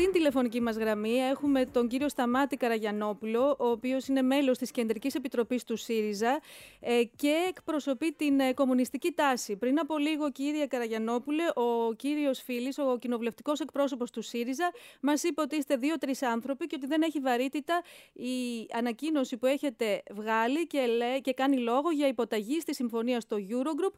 Στην τηλεφωνική μας γραμμή έχουμε τον κύριο Σταμάτη Καραγιανόπουλο, ο οποίος είναι μέλος της Κεντρικής Επιτροπής του ΣΥΡΙΖΑ ε, και εκπροσωπεί την ε, κομμουνιστική τάση. Πριν από λίγο, κύριε Καραγιανόπουλε, ο κύριος Φίλης, ο κοινοβουλευτικός εκπρόσωπος του ΣΥΡΙΖΑ, μας είπε ότι είστε δύο-τρεις άνθρωποι και ότι δεν έχει βαρύτητα η ανακοίνωση που έχετε βγάλει και, και κάνει λόγο για υποταγή στη συμφωνία στο Eurogroup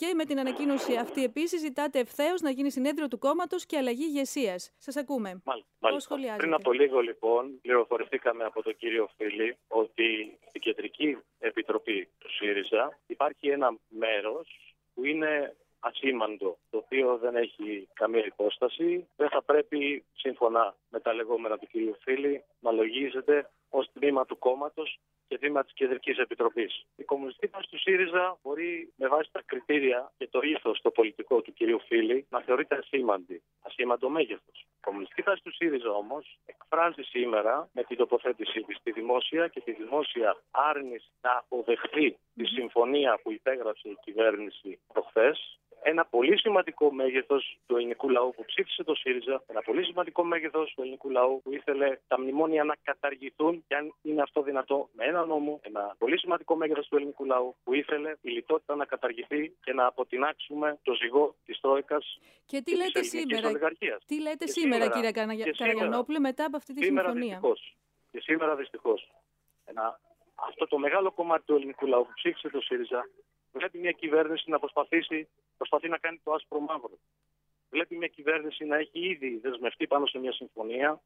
και με την ανακοίνωση αυτή επίσης ζητάτε ευθέως να γίνει συνέδριο του κόμματος και αλλαγή ηγεσίας. Σας ακούμε. Μάλιστα. Πριν από λίγο, λοιπόν, πληροφορηθήκαμε από τον κύριο Φίλη ότι στην Κεντρική Επιτροπή του ΣΥΡΙΖΑ υπάρχει ένα μέρος που είναι ασήμαντο, το οποίο δεν έχει καμία υπόσταση, δεν θα πρέπει, σύμφωνα με τα λεγόμενα του κ. Φίλη, να λογίζεται ως τμήμα του κόμματος και τμήμα της Κεντρικής Επιτροπής. Η κομμουνιστική τάση του ΣΥΡΙΖΑ μπορεί με βάση τα κριτήρια και το ήθος το πολιτικό του κ. Φίλη να θεωρείται ασήμαντη, ασήμαντο μέγεθος. Η κομμουνιστική τάση του ΣΥΡΙΖΑ όμως εκφράζει σήμερα με την τοποθέτησή της στη δημόσια και τη δημόσια άρνηση να αποδεχθεί τη συμφωνία που υπέγραψε η κυβέρνηση προχθές ένα πολύ σημαντικό μέγεθος του ελληνικού λαού που ψήφισε το ΣΥΡΙΖΑ, ένα πολύ σημαντικό μέγεθος του ελληνικού λαού που ήθελε τα μνημόνια να καταργηθούν, και αν είναι αυτό δυνατό, με ένα νόμο, ένα πολύ σημαντικό μέγεθος του ελληνικού λαού που ήθελε η λιτότητα να καταργηθεί και να αποτινάξουμε το ζυγό της Τρόικας και τι λέτε σήμερα, τι λέτε σήμερα, κύριε Καραγιανόπουλε, μετά από αυτή τη συμφωνία; Και σήμερα δυστυχώς. Αυτό το μεγάλο κομμάτι του ελληνικού λαού που ψήφισε το ΣΥΡΙΖΑ βλέπει μια κυβέρνηση να προσπαθήσει, προσπαθεί να κάνει το άσπρο μαύρο. Βλέπει μια κυβέρνηση να έχει ήδη δεσμευτεί πάνω σε μια συμφωνία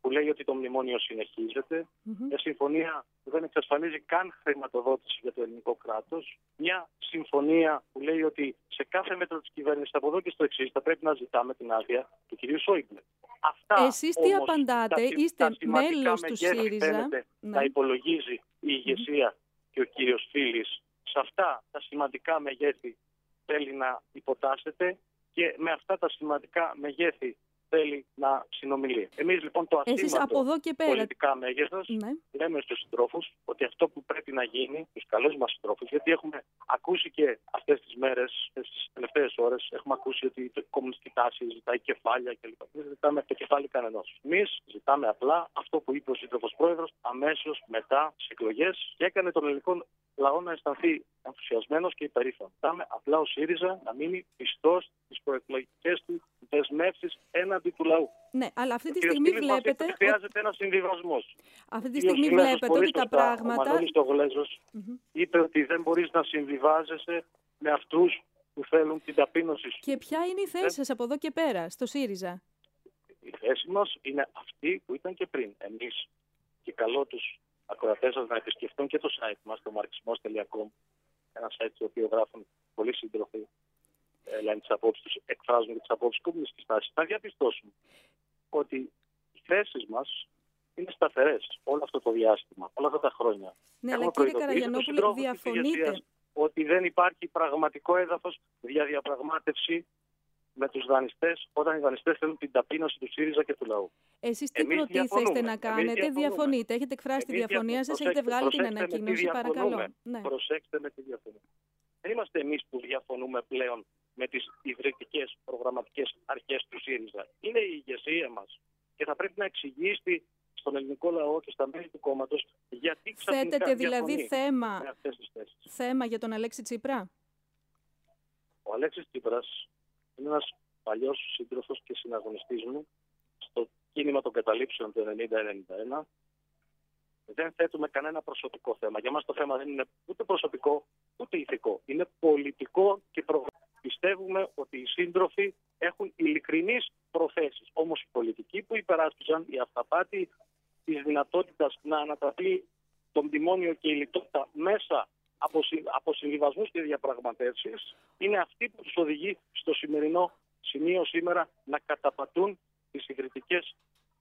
που λέει ότι το μνημόνιο συνεχίζεται. Μια συμφωνία που δεν εξασφαλίζει καν χρηματοδότηση για το ελληνικό κράτος. Μια συμφωνία που λέει ότι σε κάθε μέτρο της κυβέρνησης από εδώ και στο εξής θα πρέπει να ζητάμε την άδεια του κυρίου Σόιμπλε. Αυτά Εσείς τι όμως, απαντάτε, τα, είστε μέλος του ΣΥΡΙΖΑ; Ναι. Να υπολογίζει η ηγεσία και ο κύριος Φίλης σε αυτά τα σημαντικά μεγέθη θέλει να υποτάσσεται και με αυτά τα σημαντικά μεγέθη θέλει να συνομιλεί. Εμείς λοιπόν το ασήμαντο πολιτικά μέγεθος ναι. λέμε στους συντρόφους ότι αυτό που πρέπει να γίνει, τους καλούς μας συντρόφους, γιατί έχουμε ακούσει και αυτές τις μέρες, τις τελευταίες ώρες, έχουμε ακούσει ότι η κομμουνιστική τάση ζητάει κεφάλια κλπ. Δεν ζητάμε το κεφάλι κανενός. Εμείς ζητάμε απλά αυτό που είπε ο σύντροφος πρόεδρος αμέσως μετά τις εκλογές και έκανε τον ελληνικό λαό να αισθανθεί ενθουσιασμένος και υπερήφανος. Ζητάμε απλά ο ΣΥΡΙΖΑ να μείνει πιστός στις προεκλογικές του δεσμεύσεις έναντι του λαού. Ναι, αλλά αυτή τη στιγμή βλέπετε. Ότι χρειάζεται ένας συμβιβασμός. Αυτή τη στιγμή βλέπετε ότι τα πράγματα. Ο Μανώλης Τογλέζος είπε ότι δεν μπορείς να συμβιβάζεσαι με αυτούς που θέλουν την ταπείνωση σου. Και ποια είναι η θέση ε; σας από εδώ και πέρα, στο ΣΥΡΙΖΑ; Η θέση μας είναι αυτή που ήταν και πριν. Εμείς και καλό τους ακροατές σας να επισκεφτούν και το site μας, το marxismos.com, ένα site στο οποίο γράφουν πολλοί σύντροφοι, ε, λένε τις απόψεις τους, εκφράζουν και τις απόψεις κομμουνιστική τάση. Θα διαπιστώσουν ότι οι θέσεις μας είναι σταθερές όλο αυτό το διάστημα, όλα αυτά τα χρόνια. Ναι, αλλά κύριε Καραγιανόπουλο, διαφωνείτε. Ότι δεν υπάρχει πραγματικό έδαφος για διαπραγμάτευση με τους δανειστές όταν οι δανειστές θέλουν την ταπείνωση του ΣΥΡΙΖΑ και του λαού. Εσείς τι Εμείς προτίθεστε να κάνετε, διαφωνείτε. Έχετε εκφράσει τη διαφωνία σας, έχετε βγάλει την ανακοίνωση, παρακαλώ. Ναι. Προσέξτε με τη διαφωνία. Δεν είμαστε εμείς που διαφωνούμε πλέον με τις ιδρυτικές προγραμματικές αρχές του ΣΥΡΙΖΑ. Είναι η ηγεσία μας. Και θα πρέπει να εξηγήσει στον ελληνικό λαό και στα μέλη του κόμματος γιατί ξαφνικά Θέτεται δηλαδή θέμα, θέμα για τον Αλέξη Τσίπρα; Ο Αλέξης Τσίπρας είναι ένας παλιός σύντροφος και συναγωνιστής μου στο κίνημα των καταλήψεων του 1991. Δεν θέτουμε κανένα προσωπικό θέμα. Για μας το θέμα δεν είναι ούτε προσωπικό ούτε ηθικό. Είναι πολιτικό και προγραμματικό. Πιστεύουμε ότι οι σύντροφοι έχουν ειλικρινείς προθέσεις. Όμως οι πολιτικοί που υπεράσπιζαν η αυταπάτη της δυνατότητας να ανατραπεί το μνημόνιο και η λιτότητα μέσα από, από συμβιβασμού και διαπραγματεύσεις είναι αυτή που τους οδηγεί στο σημερινό σημείο σήμερα να καταπατούν τις ιδρυτικέ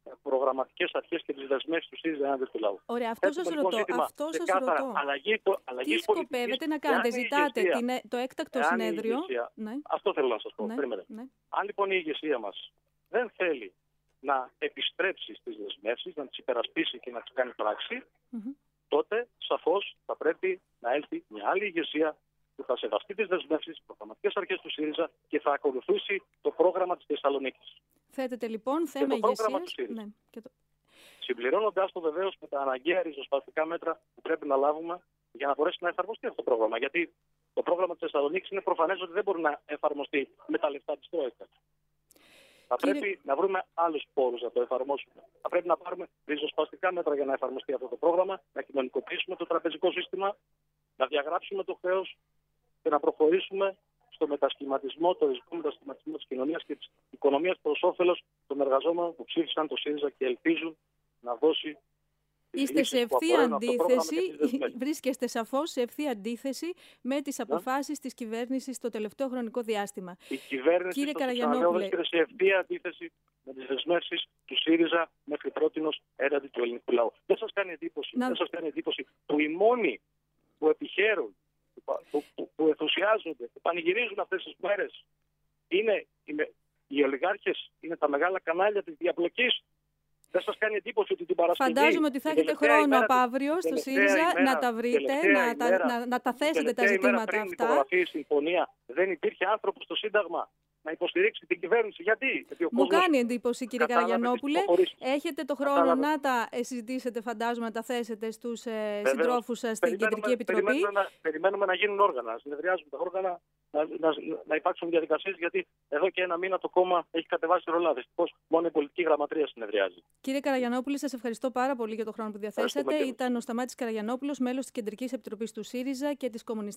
ε, προγραμματικές αρχές και τις δεσμεύσεις τους ΣΥΡΙΖΑ ενάντια του λαού. Ωραία, αυτός σας λοιπόν ρωτώ. Αυτός σας ρωτώ. Αλλαγή, αλλαγής Τι σκοπεύετε να κάνετε, ζητάτε την, ε, το έκτακτο συνέδριο; Ηγεσία, ναι. Αυτό θέλω να σας πω. Ναι, ναι. Αν λοιπόν η ηγεσία μας δεν θέλει να επιστρέψει στις δεσμεύσεις, να τις υπερασπίσει και να τις κάνει πράξη, τότε σαφώς θα πρέπει να έλθει μια άλλη ηγεσία που θα σεβαστεί τις δεσμεύσεις, τι προγραμματικές αρχές του ΣΥΡΙΖΑ και θα ακολουθήσει το πρόγραμμα της Θεσσαλονίκης. Θέτεται λοιπόν θέμα ηγεσίας. Ναι, και το... Συμπληρώνοντα το βεβαίως με τα αναγκαία ριζοσπαστικά μέτρα που πρέπει να λάβουμε για να μπορέσει να εφαρμοστεί αυτό το πρόγραμμα. Γιατί το πρόγραμμα της Θεσσαλονίκης είναι προφανές ότι δεν μπορεί να εφαρμοστεί με τα λεφτά της Τρόικα. Θα Κύριε... πρέπει να βρούμε άλλους πόρους να το εφαρμόσουμε. Θα πρέπει να πάρουμε ριζοσπαστικά μέτρα για να εφαρμοστεί αυτό το πρόγραμμα, να κοινωνικοποιήσουμε το τραπεζικό σύστημα, να διαγράψουμε το χρέος και να προχωρήσουμε στο μετασχηματισμό, το ριζικό μετασχηματισμό της κοινωνίας και της οικονομίας προς όφελος των εργαζόμενων που ψήφισαν το ΣΥΡΙΖΑ και ελπίζουν να δώσει Είστε σε ευθεία αντίθεση, βρίσκεστε σαφώς σε ευθεία αντίθεση με τις αποφάσεις της κυβέρνησης το τελευταίο χρονικό διάστημα. Η κυβέρνηση Κύριε Καραγιανόπουλε... βρίσκεται σε ευθεία αντίθεση με τις δεσμεύσεις του ΣΥΡΙΖΑ μέχρι πρώτη έναντι του ελληνικού λαού. Δεν σας κάνει εντύπωση, να... δεν σας κάνει εντύπωση που οι μόνοι που επιχαίρουν, που, που, που ενθουσιάζονται, που πανηγυρίζουν αυτές τις μέρες είναι οι ολιγάρχες, είναι τα μεγάλα κανάλια της διαπλοκής δεν σας κάνει εντύπωση ότι την Παρασκευή. Φαντάζομαι ότι θα έχετε χρόνο από αύριο στο ΣΥΡΙΖΑ να τα βρείτε, να, τα, να, να τα θέσετε τα ζητήματα πριν αυτά. υπογραφεί η συμφωνία δεν υπήρχε άνθρωπος στο Σύνταγμα να υποστηρίξει την κυβέρνηση. Γιατί, Γιατί Μου κάνει εντύπωση, κύριε Καραγιανόπουλε. Έχετε το χρόνο Κατάλαβε. να τα συζητήσετε, φαντάζομαι, να τα θέσετε στους ε, συντρόφους σας στην Κεντρική Επιτροπή. Περιμένουμε να, περιμένουμε να γίνουν όργανα, να συνεδριάζουν τα όργανα, να, να, να υπάρξουν διαδικασίες, γιατί εδώ και ένα μήνα το κόμμα έχει κατεβάσει ρολά. Δυστυχώ, μόνο η πολιτική γραμματεία συνεδριάζει. Κύριε Καραγιανόπουλε, σας ευχαριστώ πάρα πολύ για το χρόνο που διαθέσατε. Ήταν ο Σταμάτης Καραγιανόπουλος, μέλος της Κεντρικής Επιτροπής του ΣΥΡΙΖΑ και της Κομμουνιστικής